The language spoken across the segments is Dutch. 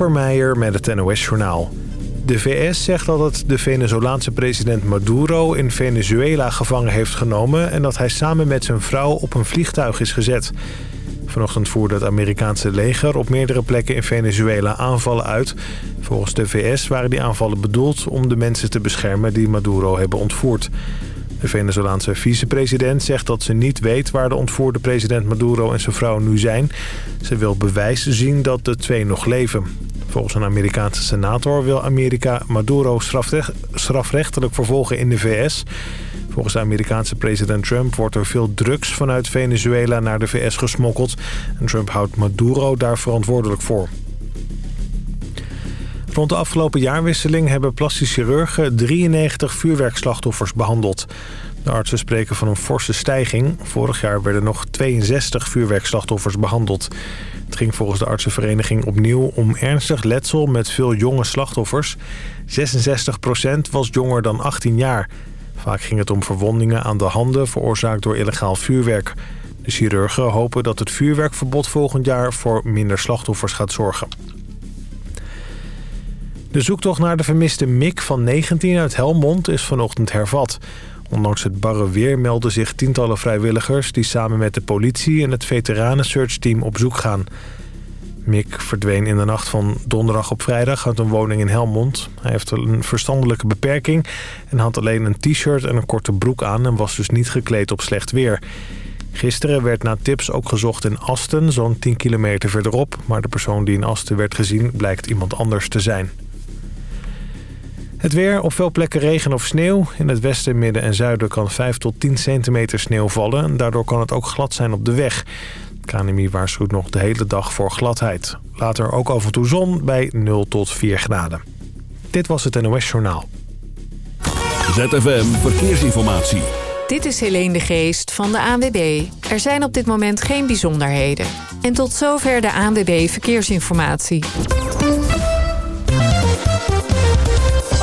Permeijer met het NOS-journaal. De VS zegt dat het de Venezolaanse president Maduro in Venezuela gevangen heeft genomen... en dat hij samen met zijn vrouw op een vliegtuig is gezet. Vanochtend voerde het Amerikaanse leger op meerdere plekken in Venezuela aanvallen uit. Volgens de VS waren die aanvallen bedoeld om de mensen te beschermen die Maduro hebben ontvoerd. De Venezolaanse vicepresident zegt dat ze niet weet waar de ontvoerde president Maduro en zijn vrouw nu zijn. Ze wil bewijs zien dat de twee nog leven. Volgens een Amerikaanse senator wil Amerika Maduro strafrechtelijk vervolgen in de VS. Volgens de Amerikaanse president Trump wordt er veel drugs vanuit Venezuela naar de VS gesmokkeld. En Trump houdt Maduro daar verantwoordelijk voor. Rond de afgelopen jaarwisseling hebben plastische chirurgen 93 vuurwerkslachtoffers behandeld. De artsen spreken van een forse stijging. Vorig jaar werden nog 62 vuurwerkslachtoffers behandeld. Het ging volgens de artsenvereniging opnieuw om ernstig letsel met veel jonge slachtoffers. 66% was jonger dan 18 jaar. Vaak ging het om verwondingen aan de handen veroorzaakt door illegaal vuurwerk. De chirurgen hopen dat het vuurwerkverbod volgend jaar voor minder slachtoffers gaat zorgen. De zoektocht naar de vermiste Mick van 19 uit Helmond is vanochtend hervat. Ondanks het barre weer melden zich tientallen vrijwilligers... die samen met de politie en het veteranen-searchteam op zoek gaan. Mick verdween in de nacht van donderdag op vrijdag uit een woning in Helmond. Hij heeft een verstandelijke beperking en had alleen een t-shirt en een korte broek aan... en was dus niet gekleed op slecht weer. Gisteren werd na tips ook gezocht in Asten, zo'n 10 kilometer verderop... maar de persoon die in Asten werd gezien blijkt iemand anders te zijn. Het weer, op veel plekken regen of sneeuw. In het westen, midden en zuiden kan 5 tot 10 centimeter sneeuw vallen. En daardoor kan het ook glad zijn op de weg. KNMI waarschuwt nog de hele dag voor gladheid. Later ook af en toe zon bij 0 tot 4 graden. Dit was het NOS Journaal. ZFM Verkeersinformatie. Dit is Helene de Geest van de ANWB. Er zijn op dit moment geen bijzonderheden. En tot zover de ANWB Verkeersinformatie.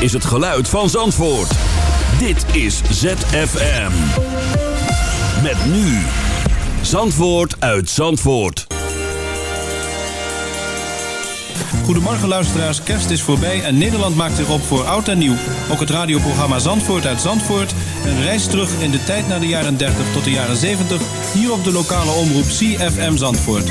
Is het geluid van Zandvoort. Dit is ZFM. Met nu. Zandvoort uit Zandvoort. Goedemorgen luisteraars, kerst is voorbij en Nederland maakt zich op voor oud en nieuw. Ook het radioprogramma Zandvoort uit Zandvoort. Een reis terug in de tijd naar de jaren 30 tot de jaren 70. Hier op de lokale omroep CFM Zandvoort.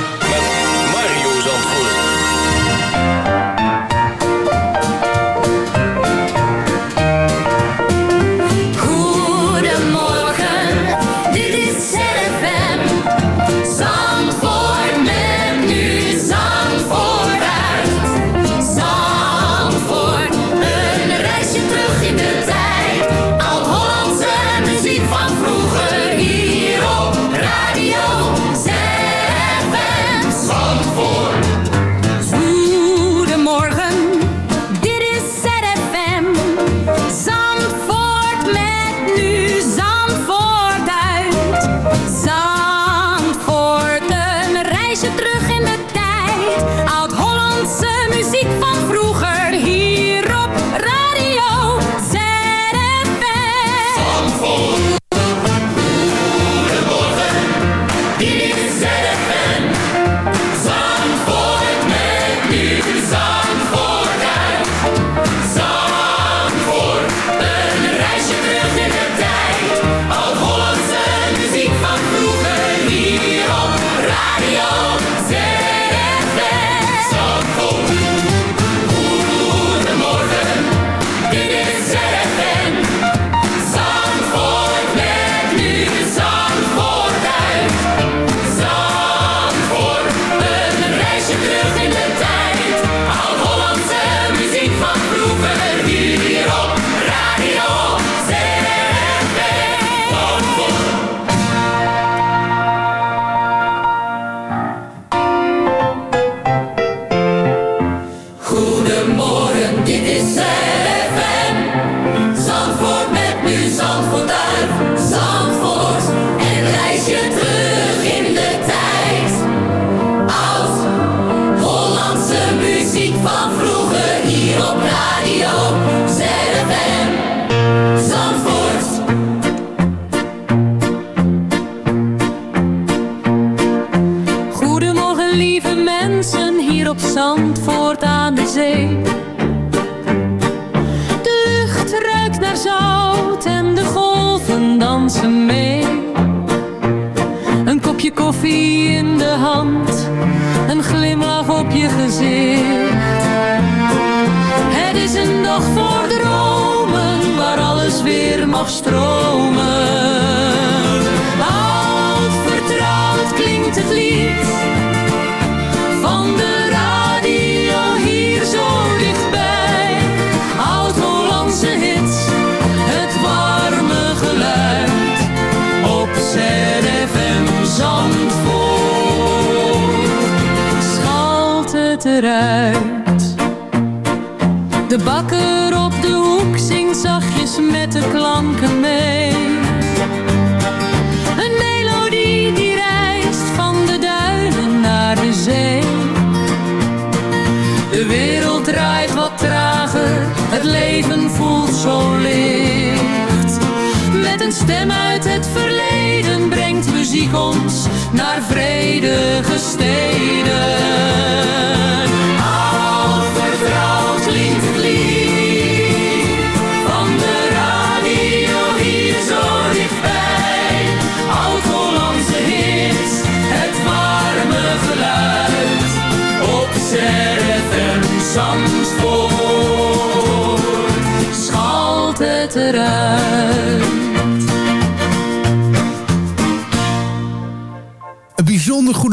stem uit het verleden brengt muziek ons naar vredige steden.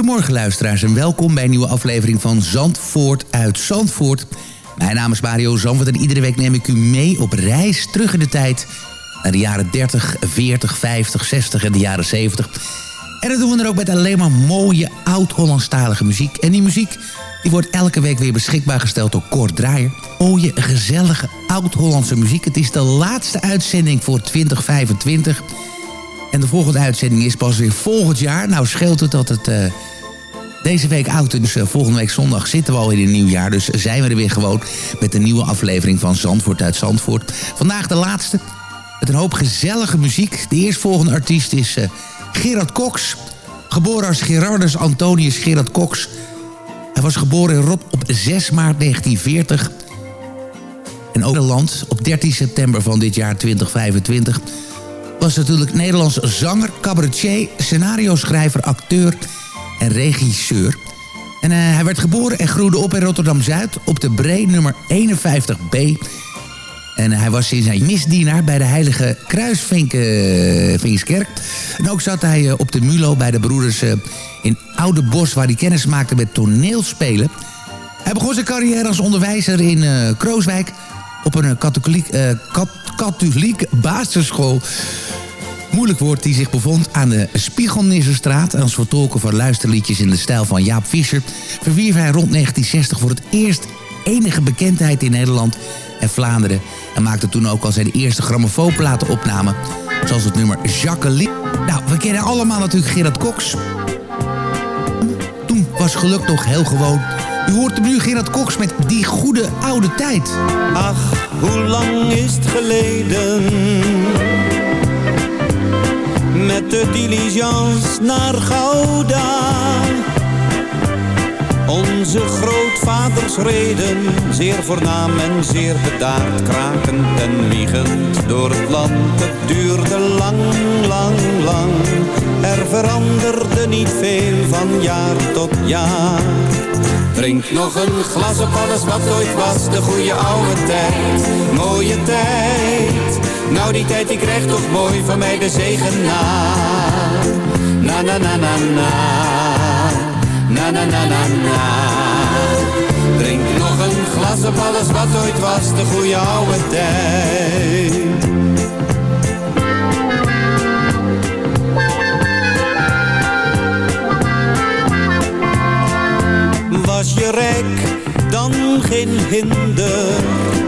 Goedemorgen luisteraars en welkom bij een nieuwe aflevering van Zandvoort uit Zandvoort. Mijn naam is Mario Zandvoort en iedere week neem ik u mee op reis terug in de tijd... naar de jaren 30, 40, 50, 60 en de jaren 70. En dat doen we er ook met alleen maar mooie oud-Hollandstalige muziek. En die muziek die wordt elke week weer beschikbaar gesteld door Kort Draaier. Mooie, gezellige oud-Hollandse muziek. Het is de laatste uitzending voor 2025... En de volgende uitzending is pas weer volgend jaar. Nou scheelt het dat het eh, deze week oud. Dus eh, volgende week zondag zitten we al in een nieuw jaar. Dus zijn we er weer gewoon met een nieuwe aflevering van Zandvoort uit Zandvoort. Vandaag de laatste. Met een hoop gezellige muziek. De eerstvolgende artiest is eh, Gerard Cox. Geboren als Gerardus Antonius Gerard Cox. Hij was geboren in Rot op 6 maart 1940. En ook land op 13 september van dit jaar 2025 was natuurlijk Nederlands zanger, cabaretier, scenario-schrijver, acteur en regisseur. En eh, hij werd geboren en groeide op in Rotterdam-Zuid op de Bree nummer 51B. En hij was in zijn misdienaar bij de Heilige Kruisvinkskerk. En ook zat hij eh, op de Mulo bij de broeders eh, in Oude Bos... waar hij kennis maakte met toneelspelen. Hij begon zijn carrière als onderwijzer in eh, Krooswijk... op een katholiek, eh, kat, katholiek basisschool moeilijk woord die zich bevond aan de Spiegelnisserstraat. En als vertolker van luisterliedjes in de stijl van Jaap Visser... verwierf hij rond 1960 voor het eerst enige bekendheid in Nederland en Vlaanderen. En maakte toen ook al zijn eerste grammofoonplaten opname. Zoals het nummer Jacqueline. Nou, we kennen allemaal natuurlijk Gerard Cox. Toen was geluk nog heel gewoon. U hoort hem nu Gerard Cox met Die Goede Oude Tijd. Ach, hoe lang is het geleden? Met de diligence naar Gouda. Onze grootvaders reden, zeer voornaam en zeer bedaard, krakend en wiegend door het land. Het duurde lang, lang, lang, er veranderde niet veel van jaar tot jaar. Drink nog een glas op alles wat ooit was, de goede oude tijd, mooie tijd. Nou die tijd die krijgt toch mooi van mij de zegen na. Na na na na na. Na na na na na. Drink nog een glas op alles wat ooit was, de goede oude tijd. Was je rijk, dan geen hinder.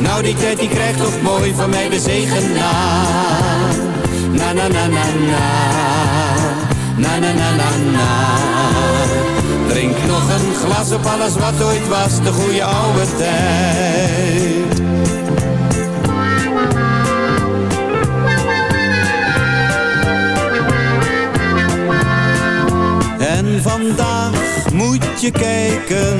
Nou die tijd die krijgt toch mooi van mij de zegen na. Na na na na na. Na na na na na. Drink nog een glas op alles wat ooit was, de goede oude tijd. En vandaag moet je kijken.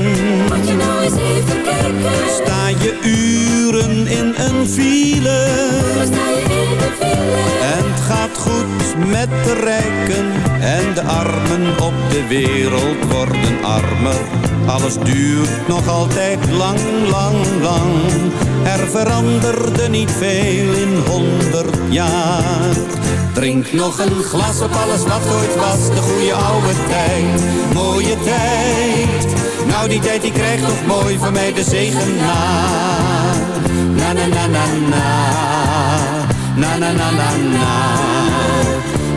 Moet je nou eens even kijken. Sta je uren in een file. Sta je in de file. En het gaat goed met de rijken. En de armen op de wereld worden armer. Alles duurt nog altijd lang, lang, lang. Er veranderde niet veel in honderd jaar. Drink nog een glas op alles wat ooit was, de goede oude tijd. Mooie tijd, nou die tijd die krijgt toch mooi van mij de zegen na. Na na na na na, na na na na na.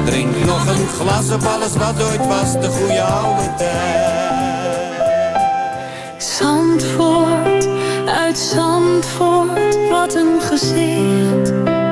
Drink nog een glas op alles wat ooit was, de goede oude tijd. Zandvoort, uit Zandvoort, wat een gezicht.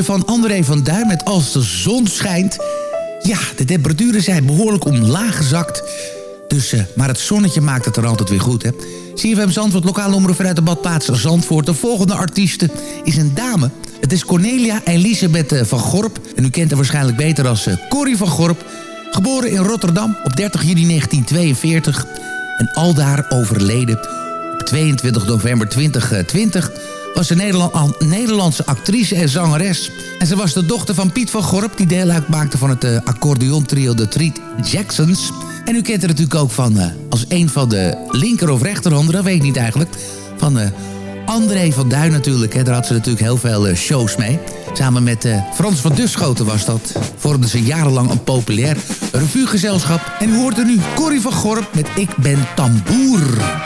van André van Duin met Als de zon schijnt. Ja, de temperaturen zijn behoorlijk omlaag gezakt. Dus, eh, maar het zonnetje maakt het er altijd weer goed, hè. CFM Zandvoort, lokaal omroep vanuit de badplaats Zandvoort. De volgende artieste is een dame. Het is Cornelia Elisabeth eh, van Gorp. En u kent haar waarschijnlijk beter als eh, Corrie van Gorp. Geboren in Rotterdam op 30 juni 1942. En aldaar overleden op 22 november 2020 was een Nederlandse actrice en zangeres. En ze was de dochter van Piet van Gorp... die deel uitmaakte van het uh, accordeontrio de Treat Jacksons. En u kent er natuurlijk ook van... Eh, als een van de linker- of rechterhanden, dat weet ik niet eigenlijk... van eh, André van Duin natuurlijk. Hè. Daar had ze natuurlijk heel veel shows mee. Samen met Frans van Duschoten was dat. Vormden ze jarenlang een populair revuegezelschap. En u hoort er nu Corrie van Gorp met Ik ben Tamboer.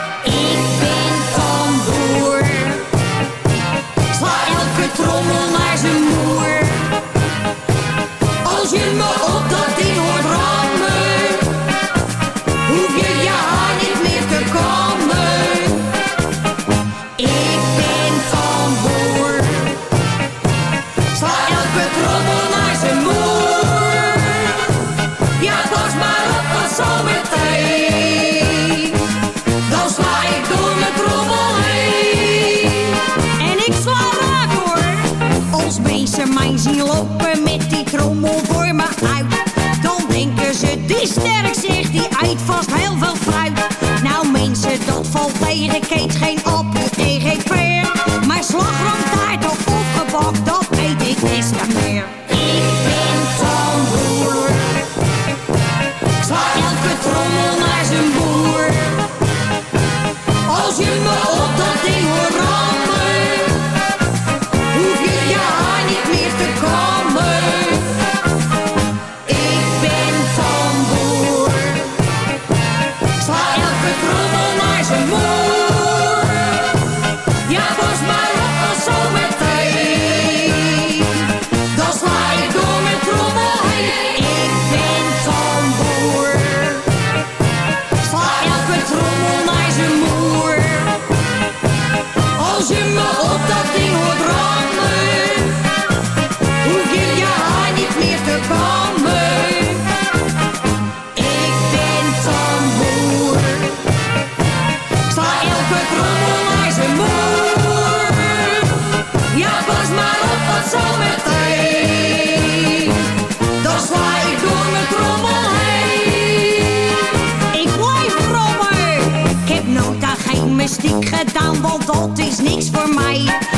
gedaan, want dat is niks voor mij.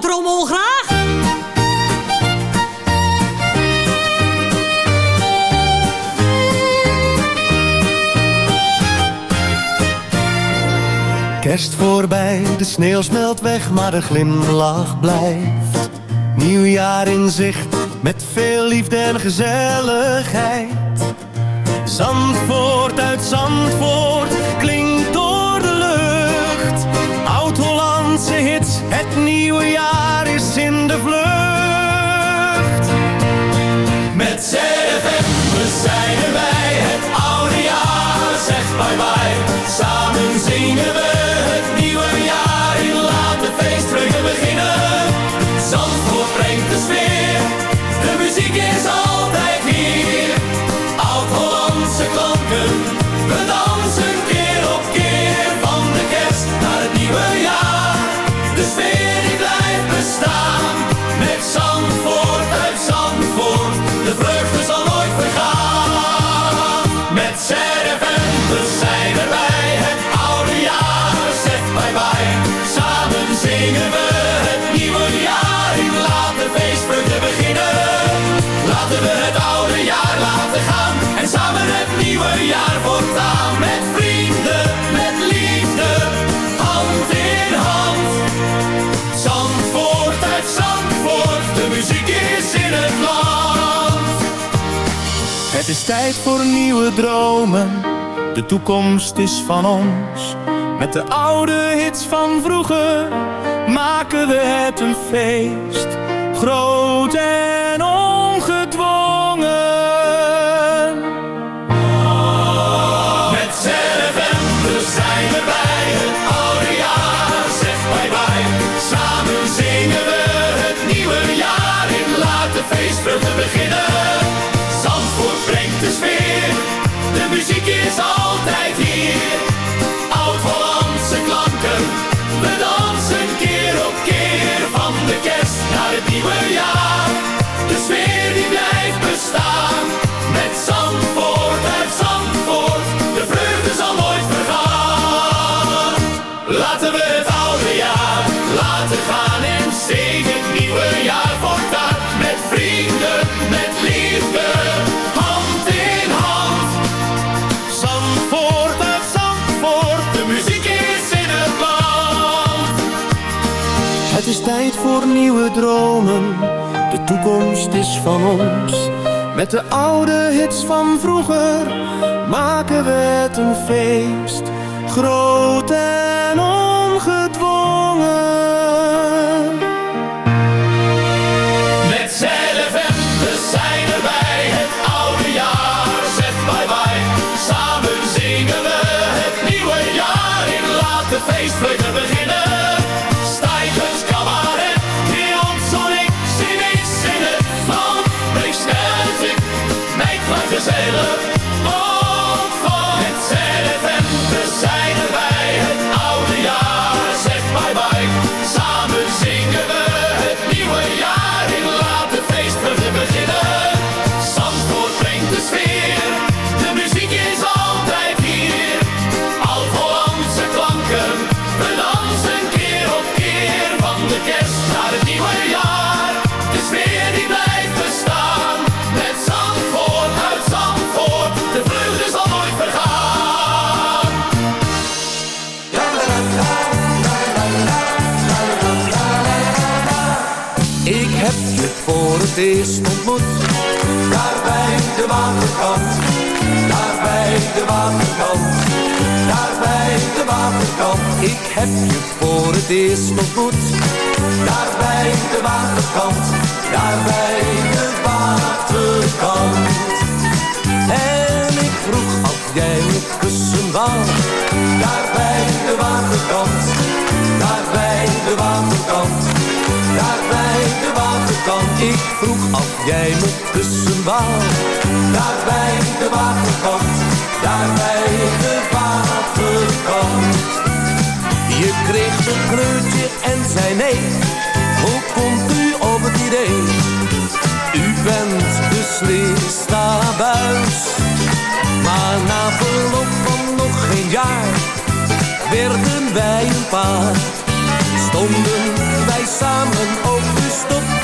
De graag. Kerst voorbij, de sneeuw smelt weg, maar de glimlach blijft. Nieuwjaar in zicht, met veel liefde en gezelligheid. Zandvoort uit Zandvoort is tijd voor nieuwe dromen. De toekomst is van ons. Met de oude hits van vroeger maken we het een feest. Groot en ongedwongen. Met ZFM, we zijn erbij. Het oude jaar zegt bye bye. Samen zingen we het nieuwe jaar in. Laat de beginnen. De muziek is altijd hier. Oud-Hollandse klanken. We dansen keer op keer. Van de kerst naar het nieuwe jaar. Tijd voor nieuwe dromen. De toekomst is van ons. Met de oude hits van vroeger maken we het een feest. Groot en ongedwongen. Met ZFM, we zijn erbij. Het oude jaar zegt bye bye. Samen zingen we het nieuwe jaar in. De feestvreugde mij het eerst ontmoet. Daar bij de waterkant. Daar bij de waterkant. Daar bij de waterkant. Ik heb je voor het eerst ontmoet. Daar bij de waterkant. Daar bij de waterkant. En ik vroeg of jij me kussen wou. Ik vroeg of jij me kussen wou. Daar bij de waterkant. Daar bij de waterkant. Je kreeg een kleurtje en zei nee. Hoe komt u op het idee? U bent beslist abuis. Maar na verloop van nog geen jaar werden wij een paar. stonden wij samen op de stop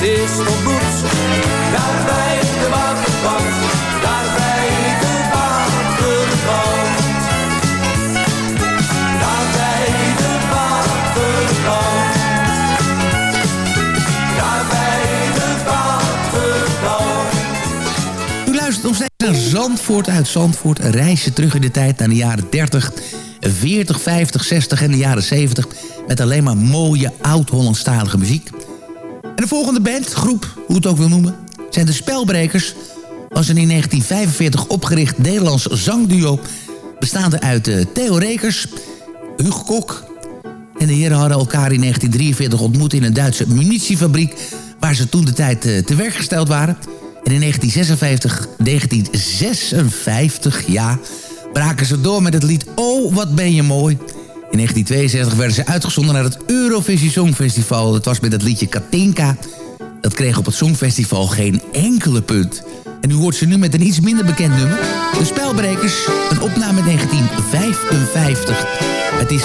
het eerst ontmoet. Daar bij de waterkant. Daar bij de waterkant. Daar bij de waterkant. Daar bij de waterkant. U luistert nog steeds naar Zandvoort uit Zandvoort. Een reisje terug in de tijd naar de jaren 30, 40, 50, 60 en de jaren 70. Met alleen maar mooie oud-Hollandstalige muziek. En de volgende band, groep, hoe het ook wil noemen... zijn de Spelbrekers. Was een in 1945 opgericht Nederlands zangduo... bestaande uit eh, Theo Rekers, Hugo Kok... en de heren hadden elkaar in 1943 ontmoet in een Duitse munitiefabriek... waar ze toen de tijd eh, te werk gesteld waren... En in 1956, 1956, ja, braken ze door met het lied Oh, wat ben je mooi. In 1962 werden ze uitgezonden naar het Eurovisie Songfestival. Dat was met het liedje Katinka. Dat kreeg op het Songfestival geen enkele punt. En u hoort ze nu met een iets minder bekend nummer. De Spelbrekers, een opname 1955. Het is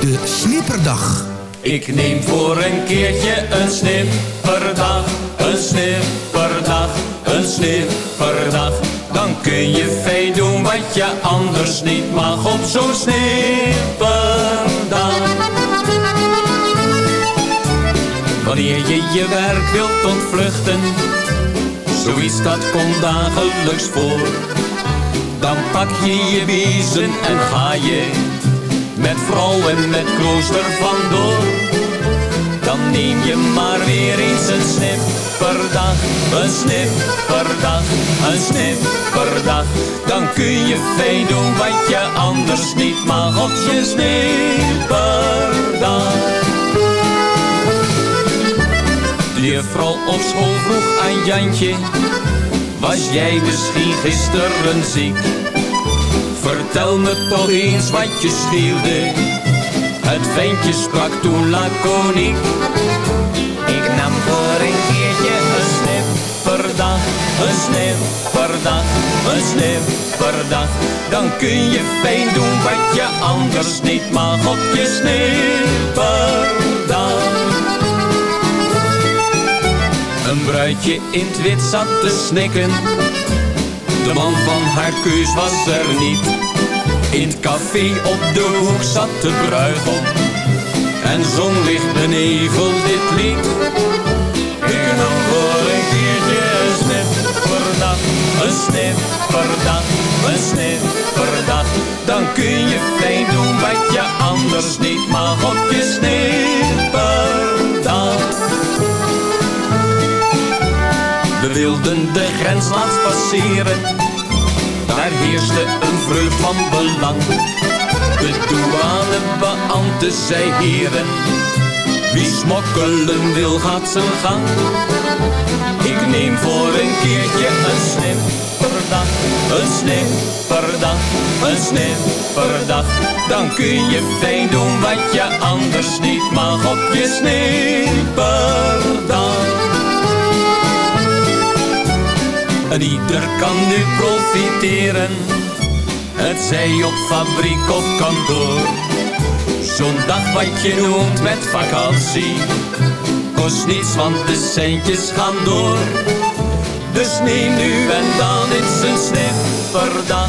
de Snipperdag. Ik neem voor een keertje een snipperdag, een snipperdag, een snipperdag. Kun je veel doen wat je anders niet mag op zo'n snipperdag. Wanneer je je werk wilt ontvluchten, zoiets dat komt dagelijks voor. Dan pak je je biezen en ga je met vrouw en met klooster vandoor. Dan neem je maar weer eens een snipperdag, een snipperdag, een snipperdag. Dan kun je fijn doen wat je anders niet mag op je snipperdag. De juffrouw op school vroeg aan Jantje, was jij misschien gisteren ziek? Vertel me toch eens wat je scheelde. Het ventje sprak toen laconiek. Nam voor een keertje een snipperdag, een snipperdag, een snipperdag. Dan kun je fijn doen wat je anders niet mag op je snipperdag. Een bruidje in het wit zat te snikken. De man van haar keus was er niet. In het café op de hoek zat de bruigom. En zong licht benevel dit lied. Een snipperdag, een snipperdag. Dan kun je fijn doen wat je anders niet mag op je snipperdag. We wilden de grens laatst passeren. Daar heerste een vreugd van belang. De douanebeambte zei heren. Wie smokkelen wil gaat zijn gang. Ik neem voor een keertje een snipperdag een snipperdag, een snipperdag. Dan kun je fijn doen wat je anders niet mag op je snipperdag. En ieder kan nu profiteren, het zij op fabriek of kantoor. Zo'n dag wat je noemt met vakantie, kost niets want de centjes gaan door. Dus neem nu en dan eens een snipperdag,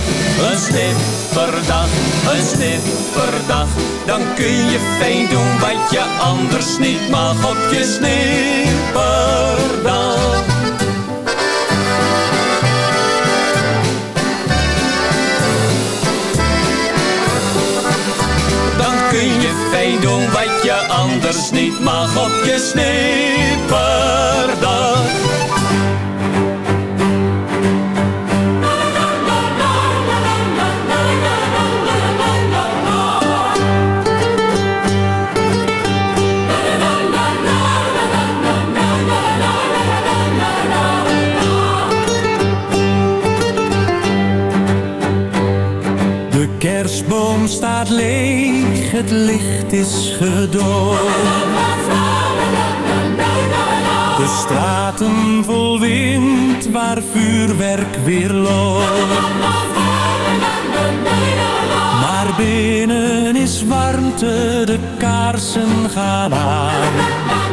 een snipperdag, een snipperdag. Dan kun je fijn doen wat je anders niet mag op je snipperdag. Fijn doen wat je anders niet mag op je snipperdag. Het licht is gedoofd. De straten vol wind waar vuurwerk weer loopt. Maar binnen is warmte, de kaarsen gaan aan.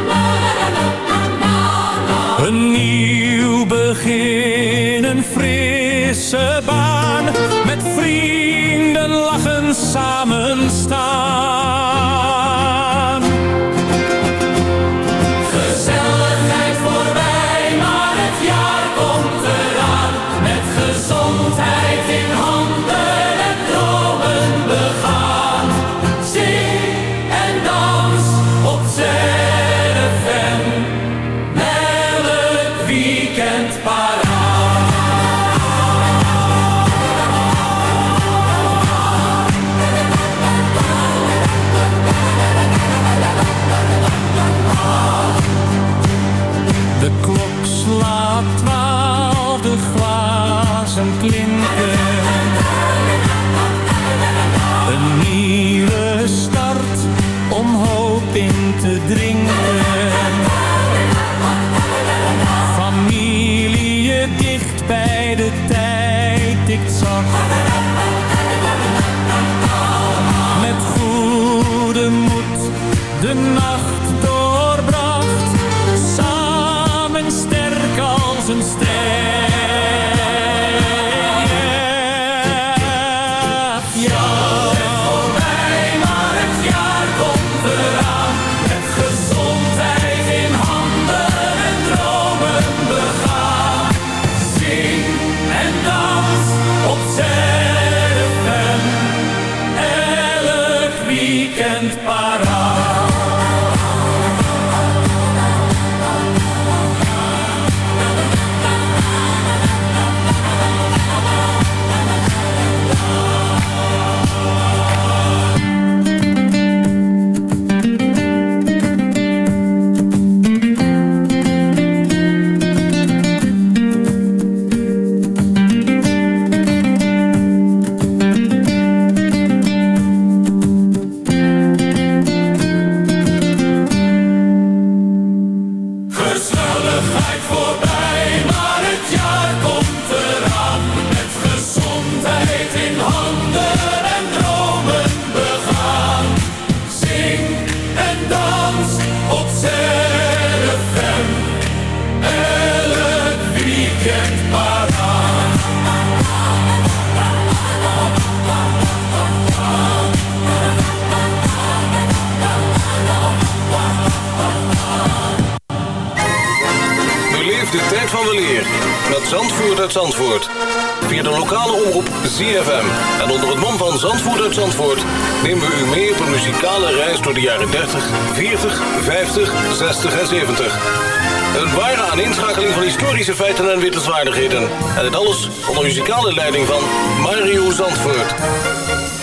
Muzikale leiding van Mario Zandvoort.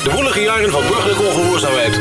De woelige jaren van burgerlijke ongehoorzaamheid,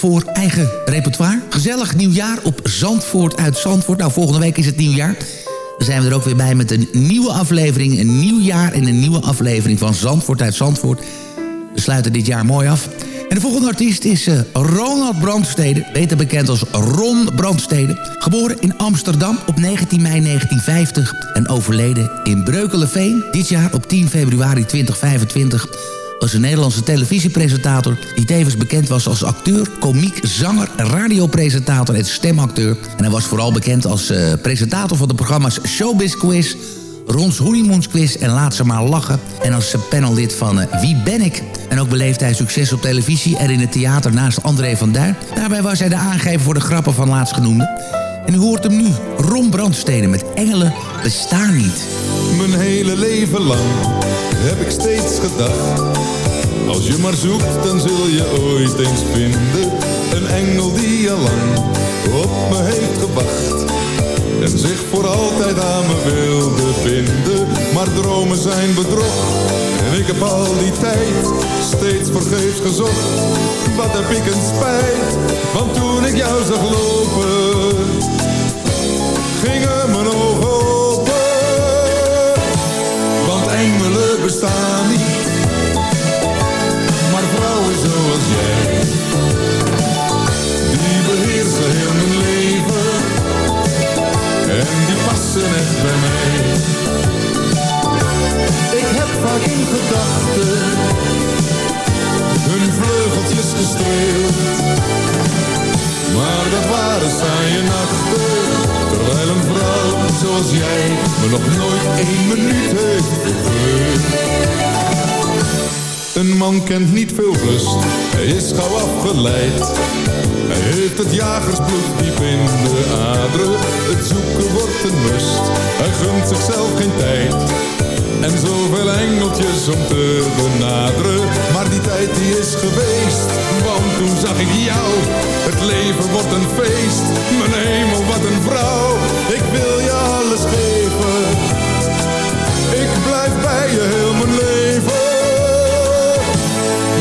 daarvoor eigen repertoire. Gezellig nieuwjaar op Zandvoort uit Zandvoort. Nou, volgende week is het nieuwjaar. Dan zijn we er ook weer bij met een nieuwe aflevering. Een nieuw jaar en een nieuwe aflevering van Zandvoort uit Zandvoort. We sluiten dit jaar mooi af. En de volgende artiest is eh, Ronald Brandstede. Beter bekend als Ron Brandstede. Geboren in Amsterdam op 19 mei 1950. En overleden in Breukeleveen. Dit jaar op 10 februari 2025 was een Nederlandse televisiepresentator... die tevens bekend was als acteur, komiek, zanger, radiopresentator en stemacteur. En hij was vooral bekend als eh, presentator van de programma's Showbiz Quiz... Rons Honeymoons Quiz en Laat ze maar lachen. En als panellid van eh, Wie ben ik? En ook beleefde hij succes op televisie en in het theater naast André van Duin. Daarbij was hij de aangever voor de grappen van laatstgenoemde. En u hoort hem nu, Ron Brandstede met Engelen bestaan niet. Mijn hele leven lang heb ik steeds gedacht. Als je maar zoekt, dan zul je ooit eens vinden. Een engel die al lang op me heeft gewacht. En zich voor altijd aan me wilde binden. Maar dromen zijn bedrog. En ik heb al die tijd steeds vergeefs gezocht. Wat heb ik een spijt, want toen ik jou zag lopen, gingen mijn ogen bestaan niet. Maar vrouwen zoals jij, die beheersen heel mijn leven. En die passen echt bij mij. Ik heb vaak in gedachten hun vleugeltjes gestreeld. Maar dat waren saaie nachten zoals jij me nog nooit één minuut heeft gegund. Een man kent niet veel rust, hij is gauw afgeleid. Hij heeft het jagersbloed diep in de aderen. Het zoeken wordt een must, hij gunt zichzelf geen tijd. En zoveel engeltjes om te benaderen. Maar die tijd die is geweest, want toen zag ik jou. Het leven wordt een feest, mijn hemel wat een vrouw. Ik blijf bij je heel mijn leven.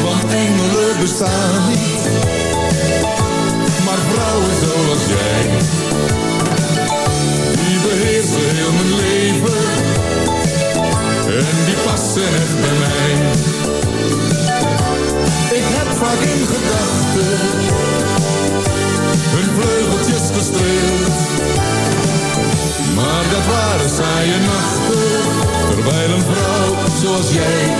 Want engelen bestaan niet, maar vrouwen zoals jij. Die beheersen heel mijn leven en die passen echt bij mij. Zoals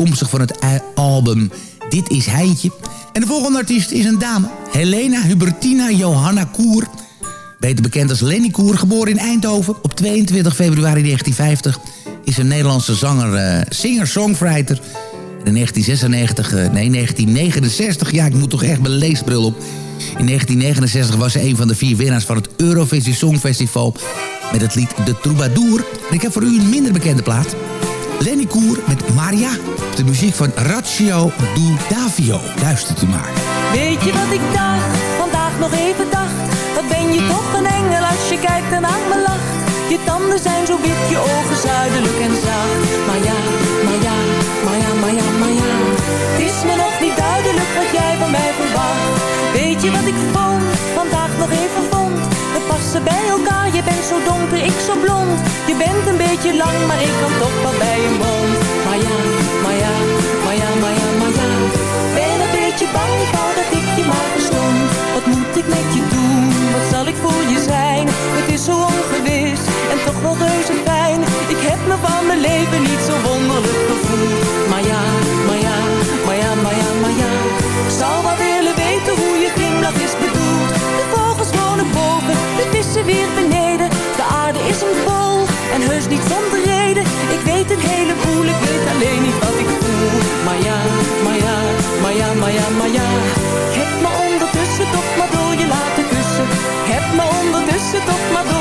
Afkomstig van het album Dit is Heintje. En de volgende artiest is een dame. Helena Hubertina Johanna Koer. Beter bekend als Lenny Koer, geboren in Eindhoven op 22 februari 1950. Is een Nederlandse zanger, eh, singer-songwriter. In 1996, eh, nee 1969, ja ik moet toch echt mijn leesbril op. In 1969 was ze een van de vier winnaars van het Eurovisie Songfestival... met het lied De Troubadour. En ik heb voor u een minder bekende plaat. Lenny Koer met Maria. De muziek van Ratio Du Davio. Luistert u maar. Weet je wat ik dacht, vandaag nog even dacht Wat ben je toch een engel als je kijkt en aan me lacht Je tanden zijn zo wit, je ogen zuidelijk en zacht Maar ja, maar ja, maar ja, maar ja, maar ja Het is me nog niet duidelijk wat jij van mij verwacht Bij elkaar, je bent zo donker, ik zo blond. Je bent een beetje lang, maar ik kan toch wel bij je mond Maar ja, maar ja, maar ja, maar ja, maar ja. Ben een beetje bang, ik wou dat ik je maar verstond. Wat moet ik met je doen, wat zal ik voor je zijn? Het is zo ongewis en toch wel reuze fijn. Ik heb me van mijn leven niet zo wonderlijk gevoeld. Maar ja, maar ja, maar ja, maar ja, maar ja. Ik zou wel willen weer beneden. De aarde is een bol en heus niet zonder reden. Ik weet een heleboel, ik weet alleen niet wat ik voel. Maar ja, maar ja, maar ja, maar ja, maar ja. Heb me ondertussen toch maar door je laten kussen. Heb me ondertussen toch maar door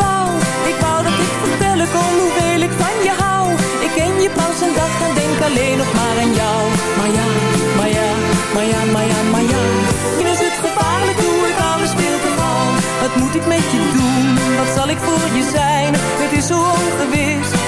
wou? Ik wou dat ik vertellen kon hoeveel ik van je hou. Ik ken je pas een dag en denk alleen nog maar aan jou. Maar ja, maar ja, maar ja, maar ja, maar ja. Is het gevaarlijk hoe ik alles speel te val? Wat moet ik met je doen? Wat zal ik voor je zijn? Het is zo ongewis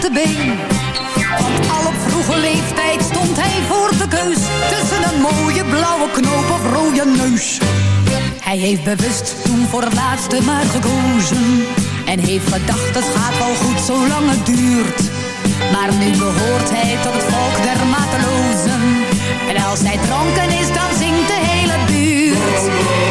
de been. Want al op vroege leeftijd stond hij voor de keus. Tussen een mooie blauwe knoop of rode neus. Hij heeft bewust toen voor het laatste maar gekozen. En heeft gedacht het gaat wel goed zolang het duurt. Maar nu behoort hij tot het volk der matelozen. En als hij dronken is dan zingt de hele buurt.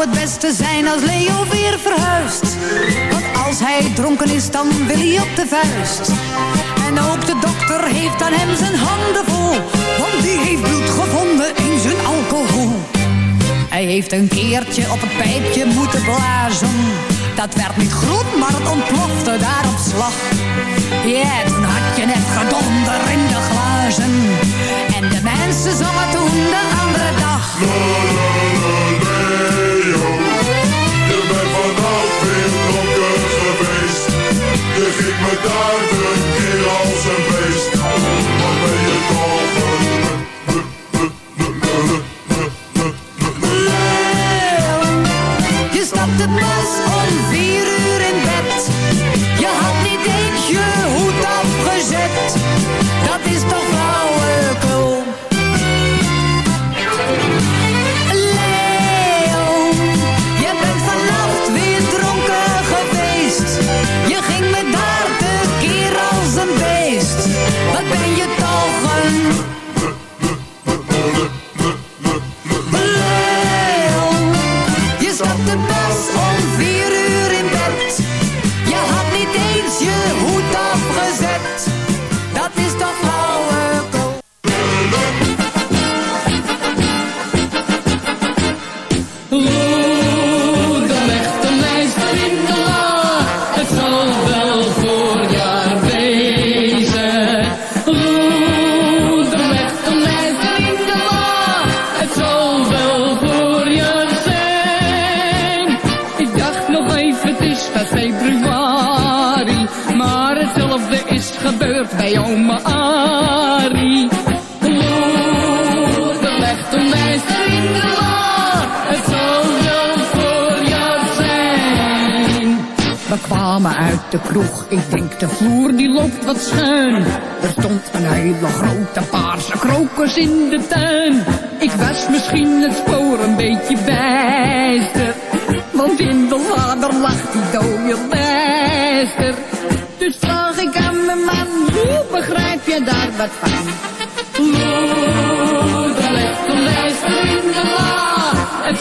Het beste zijn als Leo weer verhuist. Want als hij dronken is, dan wil hij op de vuist. En ook de dokter heeft aan hem zijn handen vol. Want die heeft bloed gevonden in zijn alcohol. Hij heeft een keertje op het pijpje moeten blazen. Dat werd niet groen, maar het ontplofte daar op slag. Ja, toen had je net gedonder in de glazen. En de mensen zongen toen de andere dag. Me daar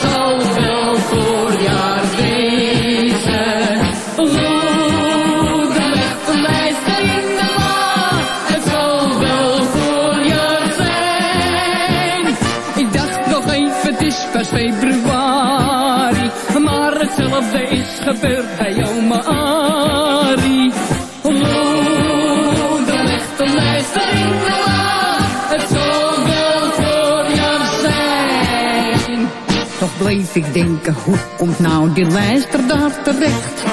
Het zal wel voor jouwezen, lopen met de meesten in de war. Het zal wel voor jou zijn. Ik dacht nog even het is pas februari, maar hetzelfde is gebeurd bij jou maar. Ik denken, hoe komt nou die lijster daar terecht?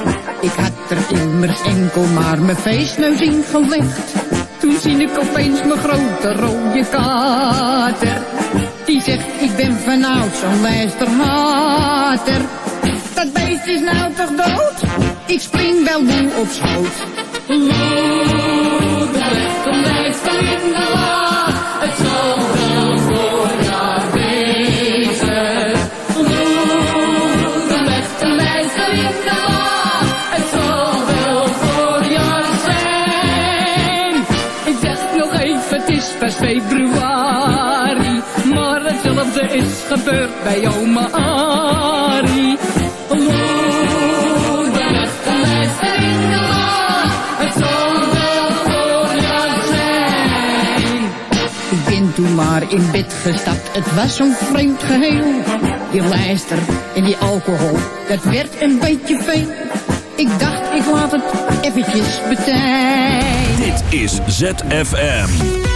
Ik had er immers enkel maar mijn feestneus in gelegd. Toen zie ik opeens mijn grote rode kater. Die zegt, ik ben vanouds zo'n lijsterhater. Dat beest is nou toch dood? Ik spring wel moe op schoot. Legt een lijster in de februari, maar hetzelfde is gebeurd bij oma ben toen maar in bed gestapt, het was zo'n vreemd geheel. Die lijster en die alcohol, dat werd een beetje veel. Ik dacht, ik laat het eventjes betijden. Dit is ZFM.